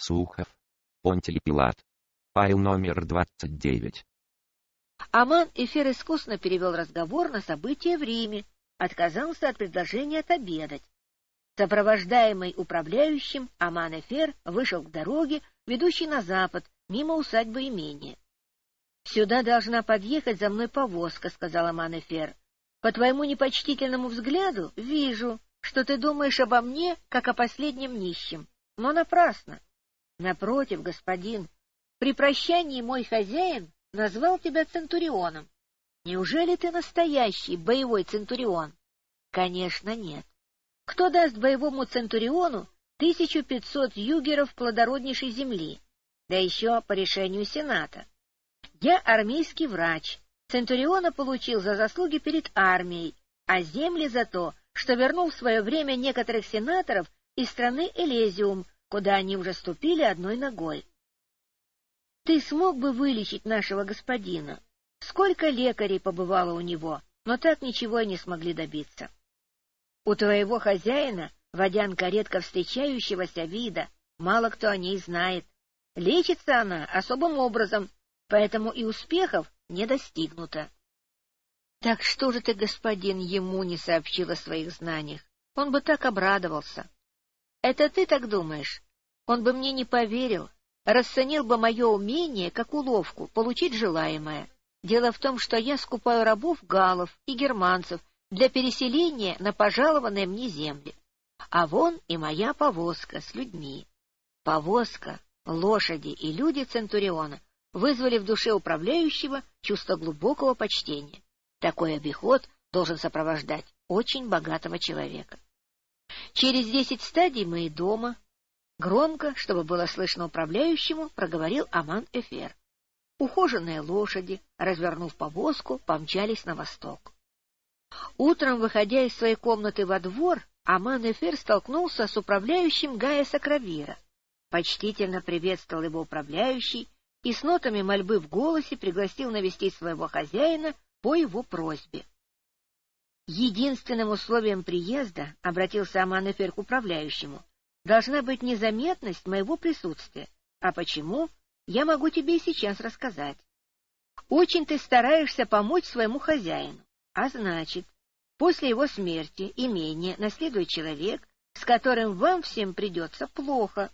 Сухов. Понтиль Пилат. Файл номер 29. Аман Эфир искусно перевел разговор на события в Риме, отказался от предложения отобедать. Сопровождаемый управляющим, Аман Эфер вышел к дороге, ведущей на запад, мимо усадьбы имения. — Сюда должна подъехать за мной повозка, — сказал Аман Эфер. — По твоему непочтительному взгляду вижу, что ты думаешь обо мне, как о последнем нищем. Но напрасно. Напротив, господин, при прощании мой хозяин назвал тебя Центурионом. Неужели ты настоящий боевой Центурион? Конечно, нет. Кто даст боевому Центуриону 1500 югеров плодороднейшей земли, да еще по решению Сената? Я армейский врач. Центуриона получил за заслуги перед армией, а земли за то, что вернул в свое время некоторых сенаторов из страны Элезиум, куда они уже ступили одной ногой. Ты смог бы вылечить нашего господина? Сколько лекарей побывало у него, но так ничего и не смогли добиться. У твоего хозяина водянка редко встречающегося вида, мало кто о ней знает. Лечится она особым образом, поэтому и успехов не достигнуто. Так что же ты, господин, ему не сообщил о своих знаниях? Он бы так обрадовался. Это ты так думаешь? Он бы мне не поверил, расценил бы мое умение как уловку получить желаемое. Дело в том, что я скупаю рабов галов и германцев для переселения на пожалованные мне земли. А вон и моя повозка с людьми. Повозка, лошади и люди Центуриона вызвали в душе управляющего чувство глубокого почтения. Такой обиход должен сопровождать очень богатого человека. Через десять стадий мы и дома. Громко, чтобы было слышно управляющему, проговорил Аман Эфер. Ухоженные лошади, развернув повозку, помчались на восток. Утром, выходя из своей комнаты во двор, Аман Эфер столкнулся с управляющим Гая Сакравира. Почтительно приветствовал его управляющий и с нотами мольбы в голосе пригласил навестить своего хозяина по его просьбе. Единственным условием приезда, — обратился Аманефер к управляющему, — должна быть незаметность моего присутствия. А почему, я могу тебе и сейчас рассказать. Очень ты стараешься помочь своему хозяину, а значит, после его смерти имение наследует человек, с которым вам всем придется плохо.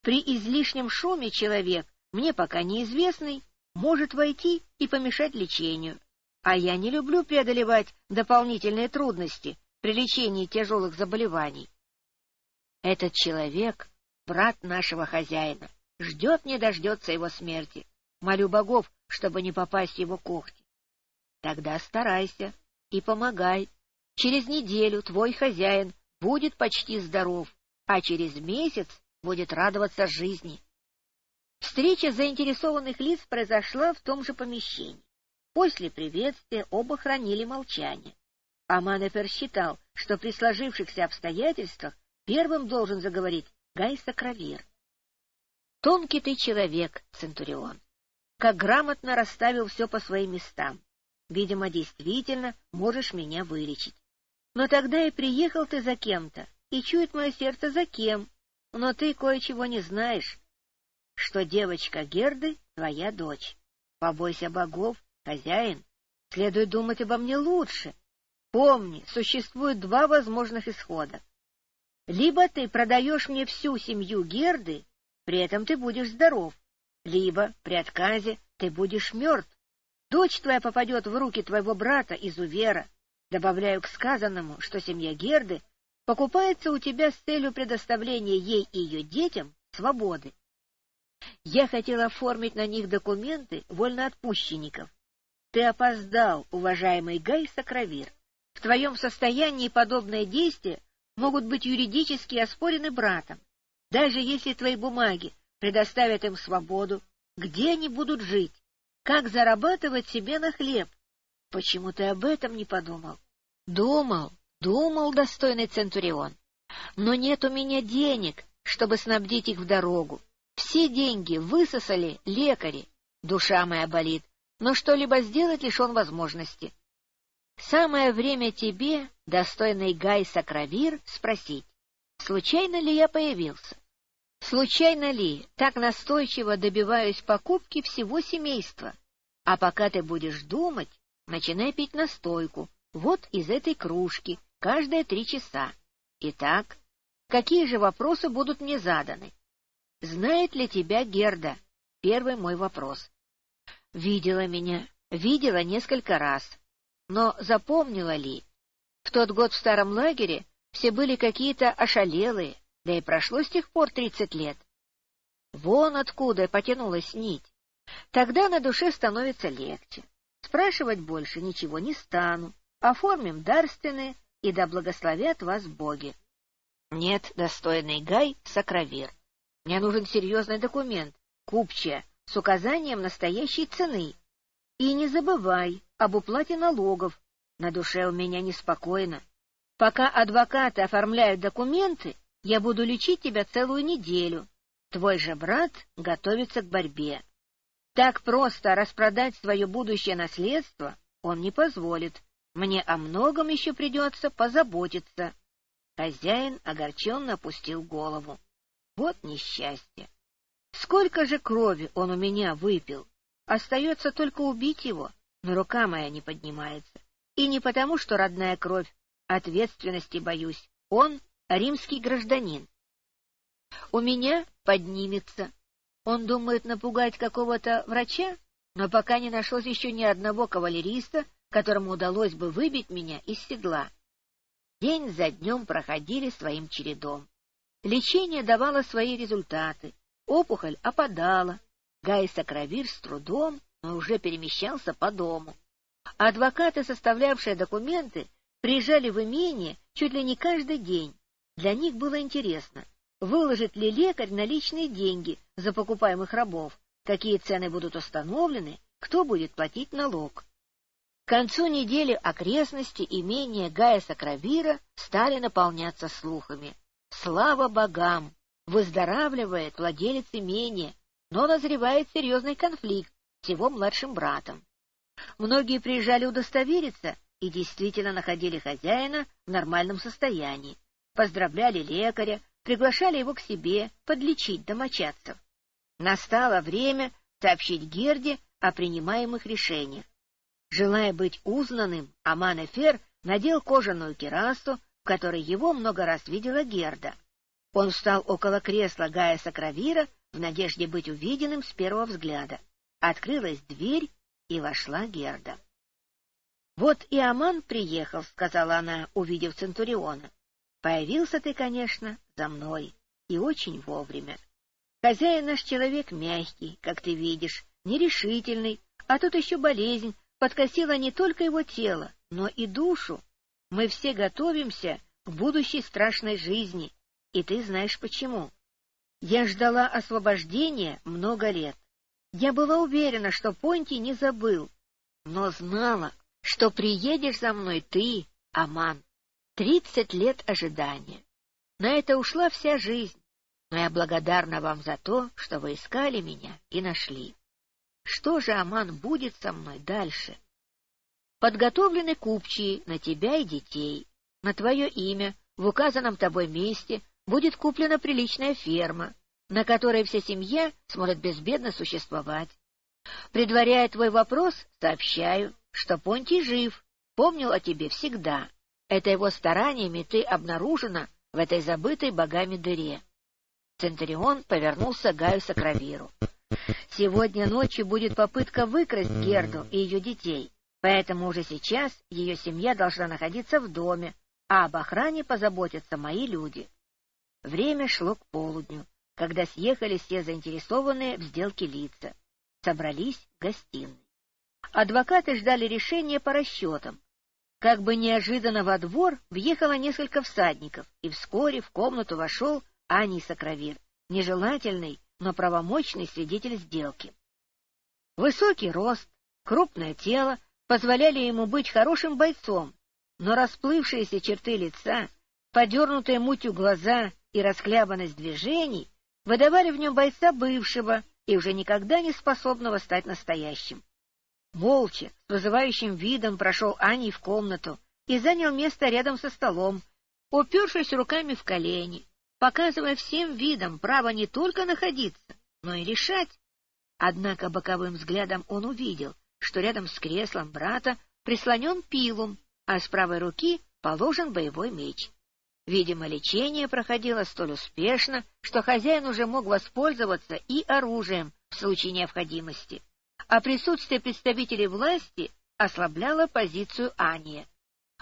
При излишнем шуме человек, мне пока неизвестный, может войти и помешать лечению. А я не люблю преодолевать дополнительные трудности при лечении тяжелых заболеваний. Этот человек — брат нашего хозяина, ждет не дождется его смерти. Молю богов, чтобы не попасть в его когти. Тогда старайся и помогай. Через неделю твой хозяин будет почти здоров, а через месяц будет радоваться жизни. Встреча заинтересованных лиц произошла в том же помещении. После приветствия оба хранили молчание. Аманефер считал, что при сложившихся обстоятельствах первым должен заговорить Гай Сакравир. «Тонкий ты человек, Центурион, как грамотно расставил все по своим местам. Видимо, действительно можешь меня вылечить. Но тогда и приехал ты за кем-то, и чует мое сердце за кем, но ты кое-чего не знаешь, что девочка Герды — твоя дочь. Побойся богов Хозяин, следует думать обо мне лучше. Помни, существует два возможных исхода. Либо ты продаешь мне всю семью Герды, при этом ты будешь здоров, либо при отказе ты будешь мертв. Дочь твоя попадет в руки твоего брата изувера. Добавляю к сказанному, что семья Герды покупается у тебя с целью предоставления ей и ее детям свободы. Я хотел оформить на них документы вольноотпущенников, ты опоздал, уважаемый Гай Сакравир. В твоем состоянии подобные действия могут быть юридически оспорены братом. Даже если твои бумаги предоставят им свободу, где они будут жить? Как зарабатывать себе на хлеб? Почему ты об этом не подумал? Думал, думал, достойный Центурион. Но нет у меня денег, чтобы снабдить их в дорогу. Все деньги высосали лекари. Душа моя болит, но что-либо сделать лишен возможности. Самое время тебе, достойный Гай Сакравир, спросить, случайно ли я появился? Случайно ли так настойчиво добиваюсь покупки всего семейства? А пока ты будешь думать, начинай пить настойку, вот из этой кружки, каждые три часа. Итак, какие же вопросы будут мне заданы? Знает ли тебя Герда? Первый мой вопрос. Видела меня, видела несколько раз. Но запомнила ли? В тот год в старом лагере все были какие-то ошалелые, да и прошло с тех пор тридцать лет. Вон откуда потянулась нить. Тогда на душе становится легче. Спрашивать больше ничего не стану. Оформим дарственные, и да благословят вас боги. Нет, достойный Гай, сокровир. Мне нужен серьезный документ, купчая, с указанием настоящей цены. И не забывай об уплате налогов. На душе у меня неспокойно. Пока адвокаты оформляют документы, я буду лечить тебя целую неделю. Твой же брат готовится к борьбе. Так просто распродать свое будущее наследство он не позволит. Мне о многом еще придется позаботиться. Хозяин огорченно опустил голову. Вот несчастье. Сколько же крови он у меня выпил. Остается только убить его, но рука моя не поднимается. И не потому, что родная кровь, ответственности боюсь. Он римский гражданин. У меня поднимется. Он думает напугать какого-то врача, но пока не нашлось еще ни одного кавалериста, которому удалось бы выбить меня из седла. День за днем проходили своим чередом. Лечение давало свои результаты. Опухоль опадала. Гай Сокровир с трудом, но уже перемещался по дому. Адвокаты, составлявшие документы, приезжали в имение чуть ли не каждый день. Для них было интересно, выложит ли лекарь наличные деньги за покупаемых рабов, какие цены будут установлены, кто будет платить налог. К концу недели окрестности имения Гая Сокровира стали наполняться слухами. Слава богам! Выздоравливает владелец имения, но назревает серьезный конфликт с его младшим братом. Многие приезжали удостовериться и действительно находили хозяина в нормальном состоянии, поздравляли лекаря, приглашали его к себе подлечить домочадцев. Настало время сообщить Герде о принимаемых решениях. Желая быть узнанным, Аман-Эфер надел кожаную кирасу, в которой его много раз видела Герда. Он встал около кресла Гая Сокровира в надежде быть увиденным с первого взгляда. Открылась дверь, и вошла Герда. — Вот и Аман приехал, — сказала она, увидев Центуриона. — Появился ты, конечно, за мной, и очень вовремя. Хозяин наш человек мягкий, как ты видишь, нерешительный, а тут еще болезнь подкосила не только его тело, но и душу. Мы все готовимся к будущей страшной жизни, и ты знаешь почему. Я ждала освобождения много лет. Я была уверена, что Понтий не забыл, но знала, что приедешь за мной ты, Аман. Тридцать лет ожидания. На это ушла вся жизнь, но я благодарна вам за то, что вы искали меня и нашли. Что же, Аман, будет со мной дальше? Подготовлены купчие на тебя и детей. На твое имя в указанном тобой месте будет куплена приличная ферма, на которой вся семья сможет безбедно существовать. Предваряя твой вопрос, сообщаю, что Понтий жив, помнил о тебе всегда. Это его стараниями ты обнаружена в этой забытой богами дыре. Центурион повернулся Гаю Сокровиру. Сегодня ночью будет попытка выкрасть Герду и ее детей, поэтому уже сейчас ее семья должна находиться в доме, а об охране позаботятся мои люди. Время шло к полудню, когда съехались все заинтересованные в сделке лица. Собрались в гостиной. Адвокаты ждали решения по расчетам. Как бы неожиданно во двор въехало несколько всадников, и вскоре в комнату вошел Ани Сокровир, нежелательный, но правомочный свидетель сделки. Высокий рост, крупное тело позволяли ему быть хорошим бойцом, но расплывшиеся черты лица, подернутые мутью глаза и расхлябанность движений выдавали в нем бойца бывшего и уже никогда не способного стать настоящим. Молча, с вызывающим видом прошел Ани в комнату и занял место рядом со столом, упершись руками в колени. показывая всем видом право не только находиться, но и решать. Однако боковым взглядом он увидел, что рядом с креслом брата прислонен пилум, а с правой руки положен боевой меч. Видимо, лечение проходило столь успешно, что хозяин уже мог воспользоваться и оружием в случае необходимости, а присутствие представителей власти ослабляло позицию Ани.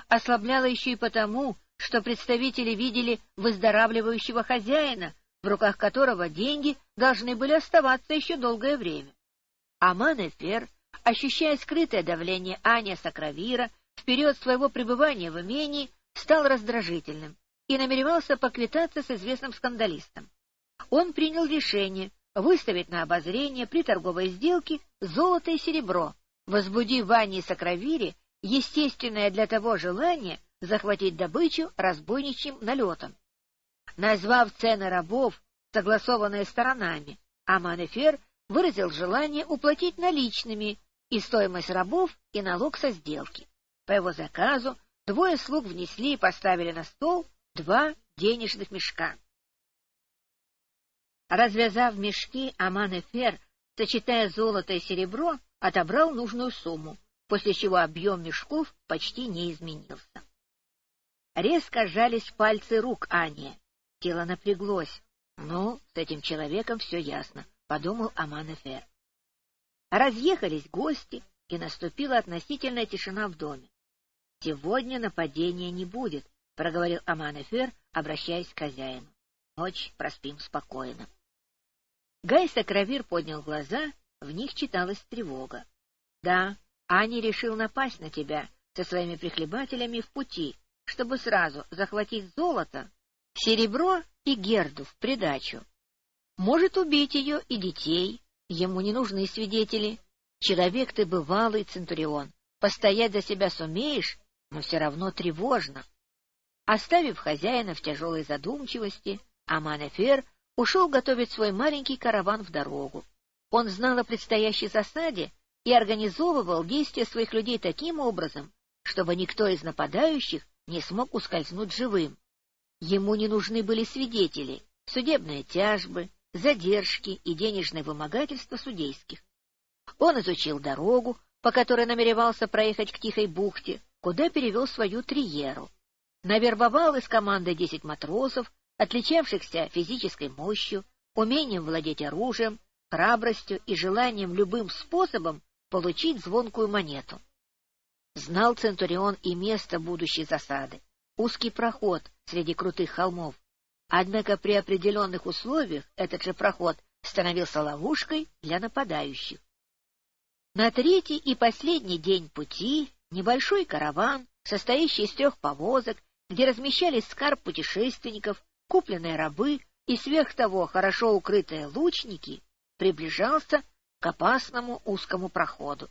Ослабляло еще и потому, что представители видели выздоравливающего хозяина, в руках которого деньги должны были оставаться еще долгое время. Аман Эфер, ощущая скрытое давление Ани Сакравира в период своего пребывания в имении, стал раздражительным и намеревался поквитаться с известным скандалистом. Он принял решение выставить на обозрение при торговой сделке золото и серебро, возбудив в Анне Сакравире естественное для того желание захватить добычу разбойничьим налетом. Назвав цены рабов, согласованные сторонами, Аманефер выразил желание уплатить наличными и стоимость рабов, и налог со сделки. По его заказу двое слуг внесли и поставили на стол два денежных мешка. Развязав мешки, Аман-Эфер, сочетая золото и серебро, отобрал нужную сумму, после чего объем мешков почти не изменился. Резко сжались пальцы рук Ани. Тело напряглось. Ну, с этим человеком все ясно, — подумал Аман-Эфер. Разъехались гости, и наступила относительная тишина в доме. — Сегодня нападения не будет, — проговорил Аман-Эфер, обращаясь к хозяину. — Ночь проспим спокойно. Гай Сакравир поднял глаза, в них читалась тревога. — Да, Ани решил напасть на тебя со своими прихлебателями в пути, чтобы сразу захватить золото, серебро и герду в придачу. Может убить ее и детей, ему не нужны свидетели. Человек ты бывалый, Центурион, постоять за себя сумеешь, но все равно тревожно. Оставив хозяина в тяжелой задумчивости, Аманафер ушел готовить свой маленький караван в дорогу. Он знал о предстоящей засаде и организовывал действия своих людей таким образом, чтобы никто из нападающих не смог ускользнуть живым. Ему не нужны были свидетели, судебные тяжбы, задержки и денежные вымогательства судейских. Он изучил дорогу, по которой намеревался проехать к Тихой бухте, куда перевел свою триеру. Навербовал из команды десять матросов, отличавшихся физической мощью, умением владеть оружием, храбростью и желанием любым способом получить звонкую монету. Знал Центурион и место будущей засады, узкий проход среди крутых холмов. Однако при определенных условиях этот же проход становился ловушкой для нападающих. На третий и последний день пути небольшой караван, состоящий из трех повозок, где размещались скарб путешественников, купленные рабы и сверх того хорошо укрытые лучники, приближался к опасному узкому проходу.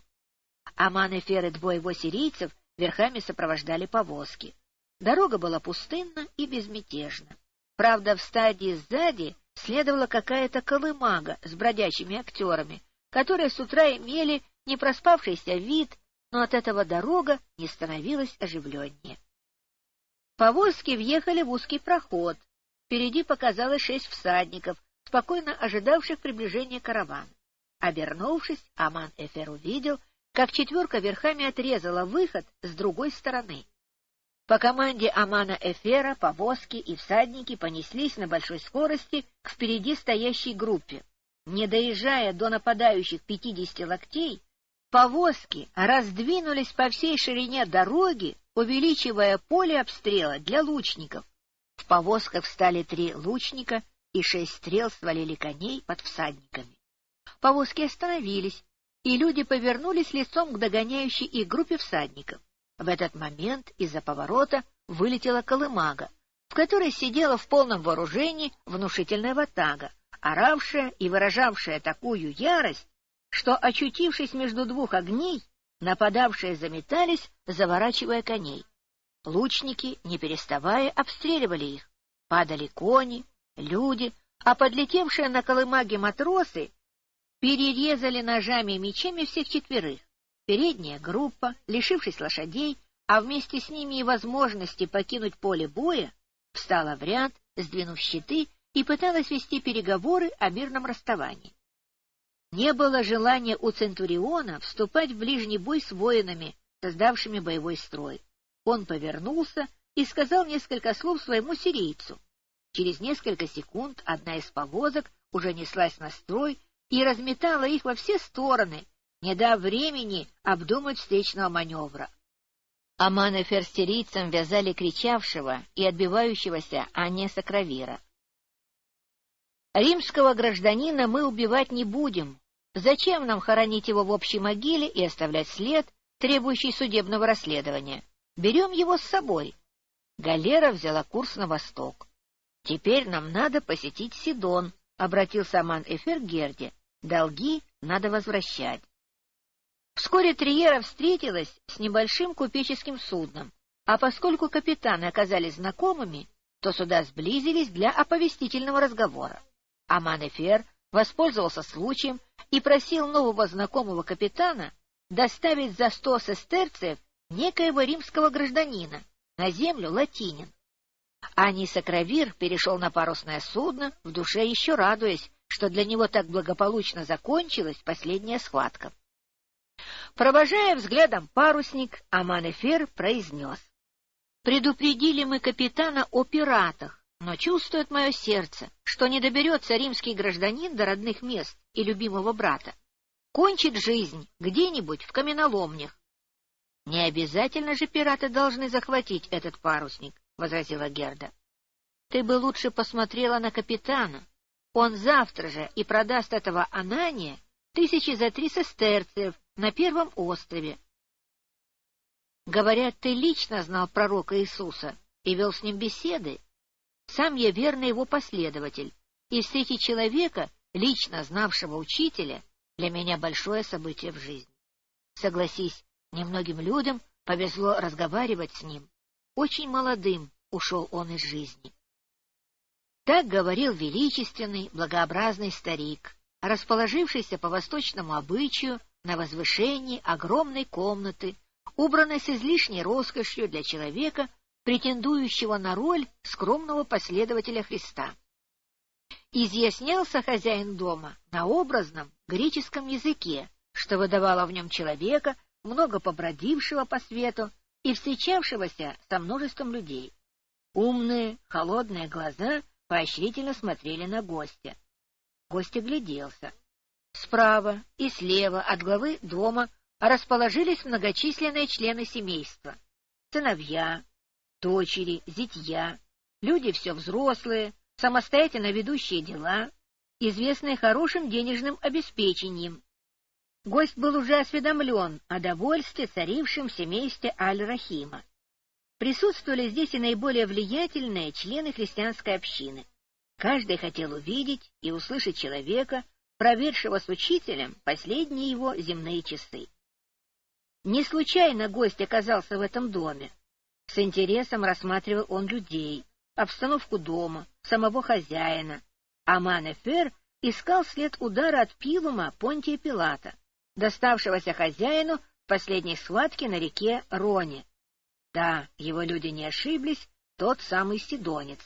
Аман и Фер и двое его сирийцев верхами сопровождали повозки. Дорога была пустынна и безмятежна. Правда, в стадии сзади следовала какая-то колымага с бродячими актерами, которые с утра имели не проспавшийся вид, но от этого дорога не становилась оживленнее. Повозки въехали в узкий проход. Впереди показалось шесть всадников, спокойно ожидавших приближения каравана. Обернувшись, Аман-Эфер увидел, как четверка верхами отрезала выход с другой стороны. По команде Амана Эфера повозки и всадники понеслись на большой скорости к впереди стоящей группе. Не доезжая до нападающих пятидесяти локтей, повозки раздвинулись по всей ширине дороги, увеличивая поле обстрела для лучников. В повозках встали три лучника, и шесть стрел свалили коней под всадниками. Повозки остановились, и люди повернулись лицом к догоняющей их группе всадников. В этот момент из-за поворота вылетела колымага, в которой сидела в полном вооружении внушительная ватага, оравшая и выражавшая такую ярость, что, очутившись между двух огней, нападавшие заметались, заворачивая коней. Лучники, не переставая, обстреливали их. Падали кони, люди, а подлетевшие на колымаге матросы перерезали ножами и мечами всех четверых. Передняя группа, лишившись лошадей, а вместе с ними и возможности покинуть поле боя, встала в ряд сдвинув щиты, и пыталась вести переговоры о мирном расставании. Не было желания у Центуриона вступать в ближний бой с воинами, создавшими боевой строй. Он повернулся и сказал несколько слов своему сирийцу. Через несколько секунд одна из повозок уже неслась на строй и разметала их во все стороны, не дав времени обдумать встречного маневра. Аман и ферстерийцам вязали кричавшего и отбивающегося Анне Сакравира. Римского гражданина мы убивать не будем. Зачем нам хоронить его в общей могиле и оставлять след, требующий судебного расследования? Берем его с собой. Галера взяла курс на восток. Теперь нам надо посетить Сидон, — обратился Аман Эфир Герде. Долги надо возвращать. Вскоре Триера встретилась с небольшим купеческим судном, а поскольку капитаны оказались знакомыми, то суда сблизились для оповестительного разговора. Аман-Эфер воспользовался случаем и просил нового знакомого капитана доставить за сто сестерцев некоего римского гражданина на землю латинин. Аниса Кравир перешел на парусное судно, в душе еще радуясь, что для него так благополучно закончилась последняя схватка. Провожая взглядом парусник, Аман-Эфер произнес. «Предупредили мы капитана о пиратах, но чувствует мое сердце, что не доберется римский гражданин до родных мест и любимого брата. Кончит жизнь где-нибудь в каменоломнях. — Не обязательно же пираты должны захватить этот парусник, — возразила Герда. — Ты бы лучше посмотрела на капитана. Он завтра же и продаст этого Анания тысячи за три сестерцев на первом острове. Говорят, ты лично знал пророка Иисуса и вел с ним беседы. Сам я верный его последователь, и встретить человека, лично знавшего учителя, для меня большое событие в жизни. Согласись, немногим людям повезло разговаривать с ним. Очень молодым ушел он из жизни. Так говорил величественный, благообразный старик, расположившийся по восточному обычаю на возвышении огромной комнаты, убранной с излишней роскошью для человека, претендующего на роль скромного последователя Христа. Изъяснялся хозяин дома на образном греческом языке, что выдавало в нем человека, много побродившего по свету и встречавшегося со множеством людей. Умные, холодные глаза поощрительно смотрели на гостя. Гость огляделся. Справа и слева от главы дома расположились многочисленные члены семейства. Сыновья, дочери, зятья, люди все взрослые, самостоятельно ведущие дела, известные хорошим денежным обеспечением. Гость был уже осведомлен о довольстве, царившем в семействе Аль-Рахима. Присутствовали здесь и наиболее влиятельные члены христианской общины. Каждый хотел увидеть и услышать человека, провершего с учителем последние его земные часы. Не случайно гость оказался в этом доме. С интересом рассматривал он людей, обстановку дома, самого хозяина. А Манефер искал след удара от Пилума Понтия Пилата, доставшегося хозяину в последней схватке на реке Роне. Да, его люди не ошиблись, тот самый Сидонец.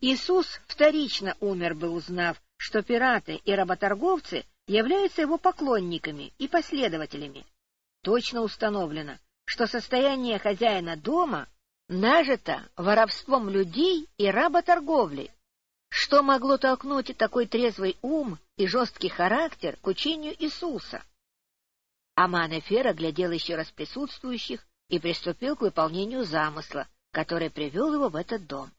Иисус вторично умер бы, узнав, что пираты и работорговцы являются его поклонниками и последователями. Точно установлено, что состояние хозяина дома нажито воровством людей и работорговлей. Что могло толкнуть такой трезвый ум и жесткий характер к учению Иисуса? Аман Эфер оглядел еще раз присутствующих и приступил к выполнению замысла, который привел его в этот дом.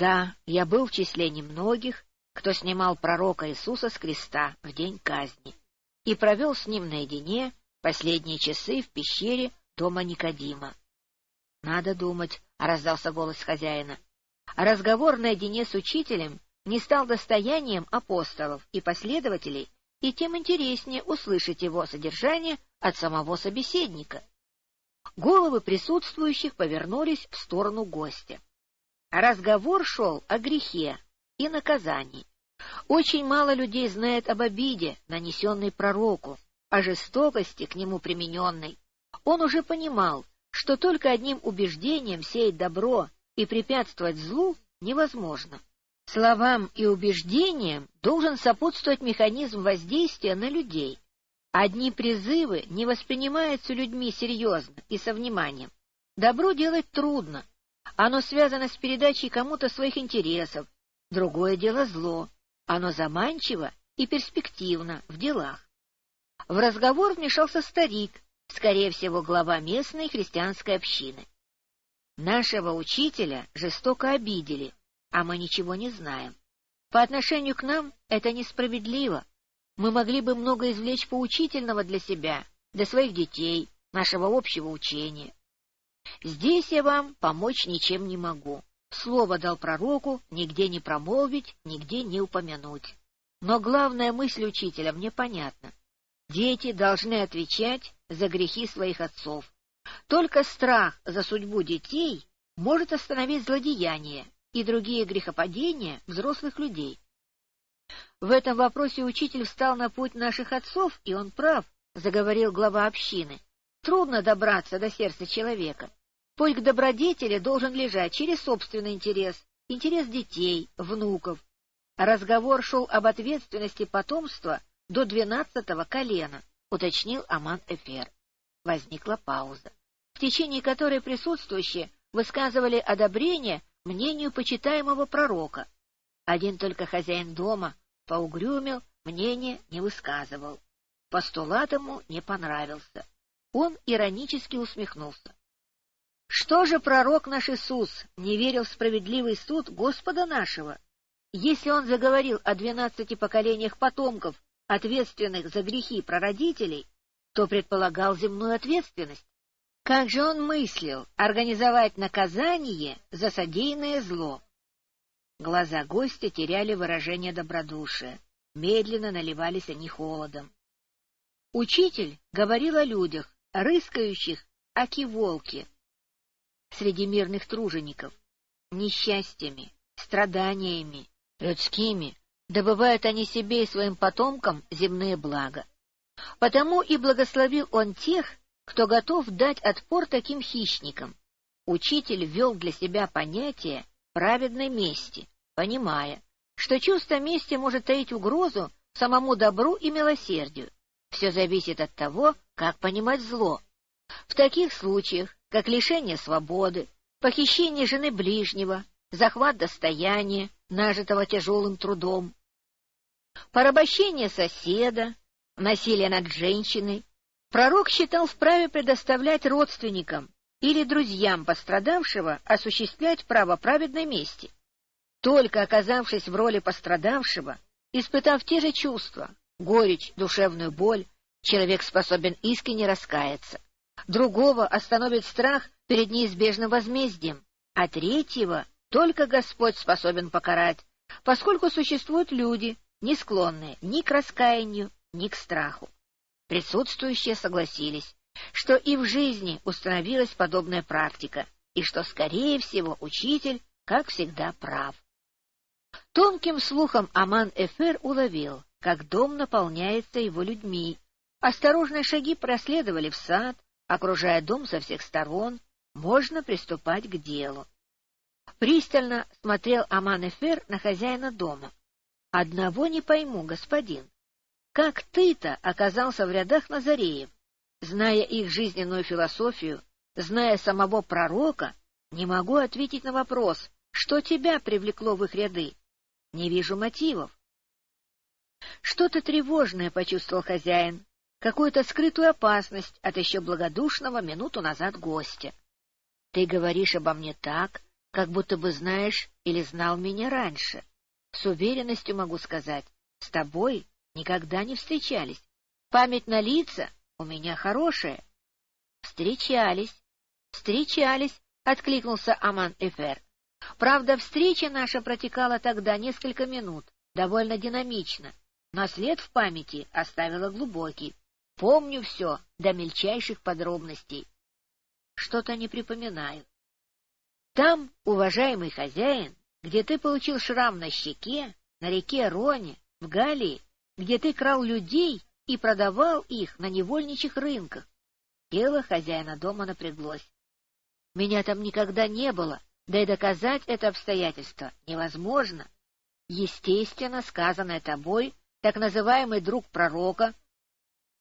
Да, я был в числе немногих, кто снимал пророка Иисуса с креста в день казни и провел с ним наедине последние часы в пещере дома Никодима. — Надо думать, — раздался голос хозяина. Разговор наедине с учителем не стал достоянием апостолов и последователей, и тем интереснее услышать его содержание от самого собеседника. Головы присутствующих повернулись в сторону гостя. Разговор шел о грехе и наказании. Очень мало людей знает об обиде, нанесенной пророку, о жестокости к нему примененной. Он уже понимал, что только одним убеждением сеять добро и препятствовать злу невозможно. Словам и убеждениям должен сопутствовать механизм воздействия на людей. Одни призывы не воспринимаются людьми серьезно и со вниманием. Добро делать трудно. Оно связано с передачей кому-то своих интересов. Другое дело зло. Оно заманчиво и перспективно в делах. В разговор вмешался старик, скорее всего, глава местной христианской общины. Нашего учителя жестоко обидели, а мы ничего не знаем. По отношению к нам это несправедливо. Мы могли бы много извлечь поучительного для себя, для своих детей, нашего общего учения. Здесь я вам помочь ничем не могу. Слово дал пророку, нигде не промолвить, нигде не упомянуть. Но главная мысль учителя мне понятна. Дети должны отвечать за грехи своих отцов. Только страх за судьбу детей может остановить злодеяния и другие грехопадения взрослых людей. В этом вопросе учитель встал на путь наших отцов, и он прав, — заговорил глава общины. Трудно добраться до сердца человека. Путь к добродетели должен лежать через собственный интерес, интерес детей, внуков. Разговор шел об ответственности потомства до двенадцатого колена, уточнил Аман Эфер. Возникла пауза, в течение которой присутствующие высказывали одобрение мнению почитаемого пророка. Один только хозяин дома поугрюмил, мнение не высказывал. Постулат ему не понравился. Он иронически усмехнулся. Что же пророк наш Иисус не верил в справедливый суд Господа нашего? Если он заговорил о двенадцати поколениях потомков, ответственных за грехи прародителей, то предполагал земную ответственность. Как же он мыслил организовать наказание за содеянное зло? Глаза гостя теряли выражение добродушия, медленно наливались они холодом. Учитель говорил о людях, рыскающих, аки волки, среди мирных тружеников, несчастьями, страданиями, людскими, добывают они себе и своим потомкам земные блага. Потому и благословил он тех, кто готов дать отпор таким хищникам. Учитель ввел для себя понятие праведной мести, понимая, что чувство мести может таить угрозу самому добру и милосердию. Все зависит от того, как понимать зло. В таких случаях, как лишение свободы, похищение жены ближнего, захват достояния, нажитого тяжелым трудом, порабощение соседа, насилие над женщиной, пророк считал вправе предоставлять родственникам или друзьям пострадавшего осуществлять право праведной мести. Только оказавшись в роли пострадавшего, испытав те же чувства, горечь, душевную боль, человек способен искренне раскаяться. Другого остановит страх перед неизбежным возмездием, а третьего только Господь способен покарать, поскольку существуют люди, не склонные ни к раскаянию, ни к страху. Присутствующие согласились, что и в жизни установилась подобная практика, и что, скорее всего, учитель, как всегда, прав. Тонким слухом Аман-Эфер уловил, как дом наполняется его людьми. Осторожные шаги проследовали в сад, окружая дом со всех сторон, можно приступать к делу. Пристально смотрел Аман-Эфер на хозяина дома. Одного не пойму, господин. Как ты-то оказался в рядах Назареев? Зная их жизненную философию, зная самого пророка, не могу ответить на вопрос, что тебя привлекло в их ряды. Не вижу мотивов. Что-то тревожное почувствовал хозяин, какую-то скрытую опасность от еще благодушного минуту назад гостя. Ты говоришь обо мне так, как будто бы знаешь или знал меня раньше. С уверенностью могу сказать, с тобой никогда не встречались. Память на лица у меня хорошая. Встречались, встречались, — откликнулся Аман Эфер. Правда, встреча наша протекала тогда несколько минут, довольно динамично, но след в памяти оставила глубокий. Помню все до мельчайших подробностей. Что-то не припоминаю. Там, уважаемый хозяин, где ты получил шрам на щеке, на реке Роне, в Галлии, где ты крал людей и продавал их на невольничьих рынках. Тело хозяина дома напряглось. Меня там никогда не было, Да и доказать это обстоятельство невозможно. Естественно, сказанное тобой, так называемый друг пророка,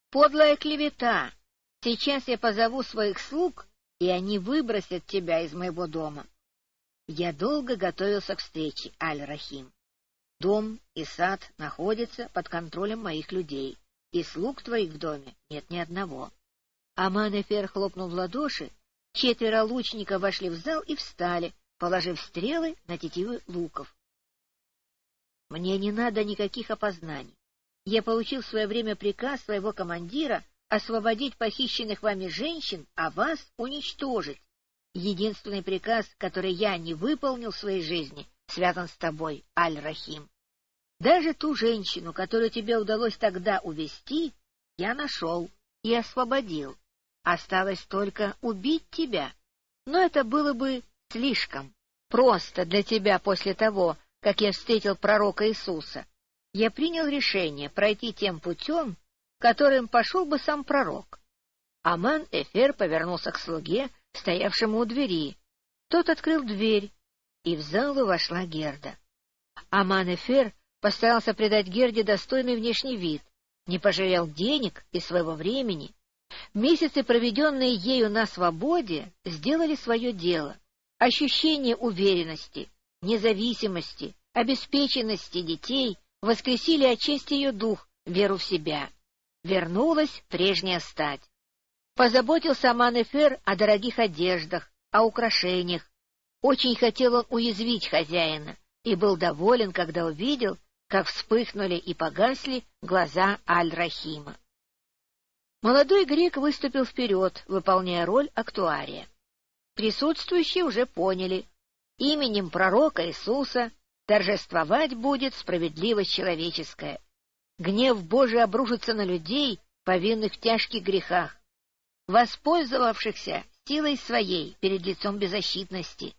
подлая клевета. Сейчас я позову своих слуг, и они выбросят тебя из моего дома. Я долго готовился к встрече, Аль-Рахим. Дом и сад находятся под контролем моих людей, и слуг твоих в доме нет ни одного. Аман-Эфер хлопнул в ладоши, четверо лучников вошли в зал и встали, положив стрелы на тетивы луков. Мне не надо никаких опознаний. Я получил в свое время приказ своего командира освободить похищенных вами женщин, а вас уничтожить. Единственный приказ, который я не выполнил в своей жизни, связан с тобой, Аль-Рахим. Даже ту женщину, которую тебе удалось тогда увести, я нашел и освободил. Осталось только убить тебя. Но это было бы слишком просто для тебя после того, как я встретил пророка Иисуса. Я принял решение пройти тем путем, которым пошел бы сам пророк. Аман Эфер повернулся к слуге, стоявшему у двери. Тот открыл дверь, и в залу вошла Герда. Аман Эфер постарался придать Герде достойный внешний вид, не пожалел денег и своего времени. Месяцы, проведенные ею на свободе, сделали свое дело. Ощущение уверенности, независимости, обеспеченности детей воскресили отчасти ее дух, веру в себя. Вернулась прежняя стать. Позаботился Аман-Эфер о дорогих одеждах, о украшениях. Очень хотел он уязвить хозяина и был доволен, когда увидел, как вспыхнули и погасли глаза Аль-Рахима. Молодой грек выступил вперед, выполняя роль актуария. Присутствующие уже поняли, именем пророка Иисуса торжествовать будет справедливость человеческая. Гнев Божий обрушится на людей, повинных в тяжких грехах, воспользовавшихся силой своей перед лицом беззащитности.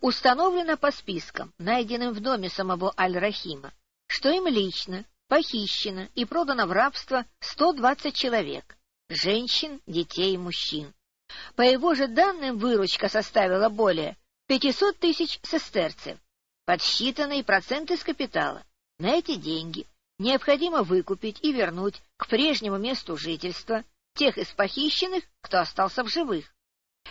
Установлено по спискам, найденным в доме самого Аль-Рахима, что им лично похищено и продано в рабство 120 человек, женщин, детей и мужчин. По его же данным, выручка составила более 500 тысяч сестерцев. Подсчитаны и проценты с капитала. На эти деньги необходимо выкупить и вернуть к прежнему месту жительства тех из похищенных, кто остался в живых.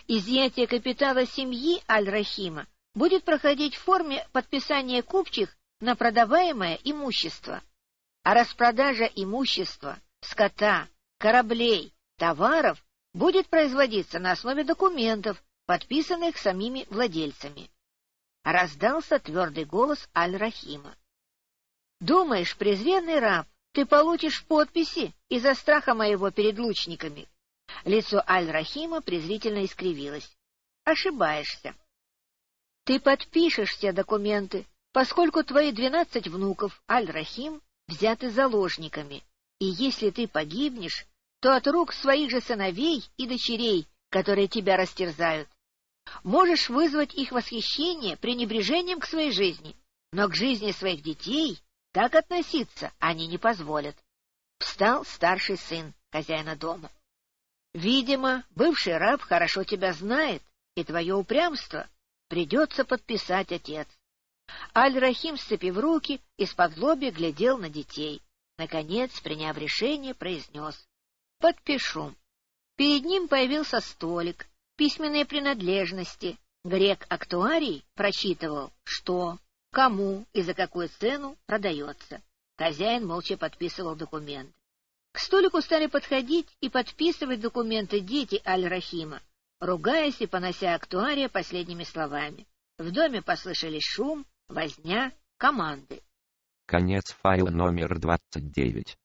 Изъятие капитала семьи Аль-Рахима будет проходить в форме подписания купчих на продаваемое имущество. А распродажа имущества, скота, кораблей, товаров будет производиться на основе документов, подписанных самими владельцами. Раздался твердый голос Аль-Рахима. «Думаешь, презренный раб, ты получишь подписи из-за страха моего перед лучниками?» Лицо Аль-Рахима презрительно искривилось. «Ошибаешься. Ты подпишешь все документы, поскольку твои двенадцать внуков, Аль-Рахим, взяты заложниками, и если ты погибнешь, то от рук своих же сыновей и дочерей, которые тебя растерзают. Можешь вызвать их восхищение пренебрежением к своей жизни, но к жизни своих детей так относиться они не позволят. Встал старший сын хозяина дома. Видимо, бывший раб хорошо тебя знает, и твое упрямство придется подписать отец. Аль-Рахим, сцепив руки, из-под лоби глядел на детей. Наконец, приняв решение, произнес «Подпишу». Перед ним появился столик, письменные принадлежности. Грек-актуарий прочитывал, что, кому и за какую цену продается. Хозяин молча подписывал документы. К столику стали подходить и подписывать документы дети Аль-Рахима, ругаясь и понося актуария последними словами. В доме послышались шум, возня, команды. Конец файла номер двадцать девять.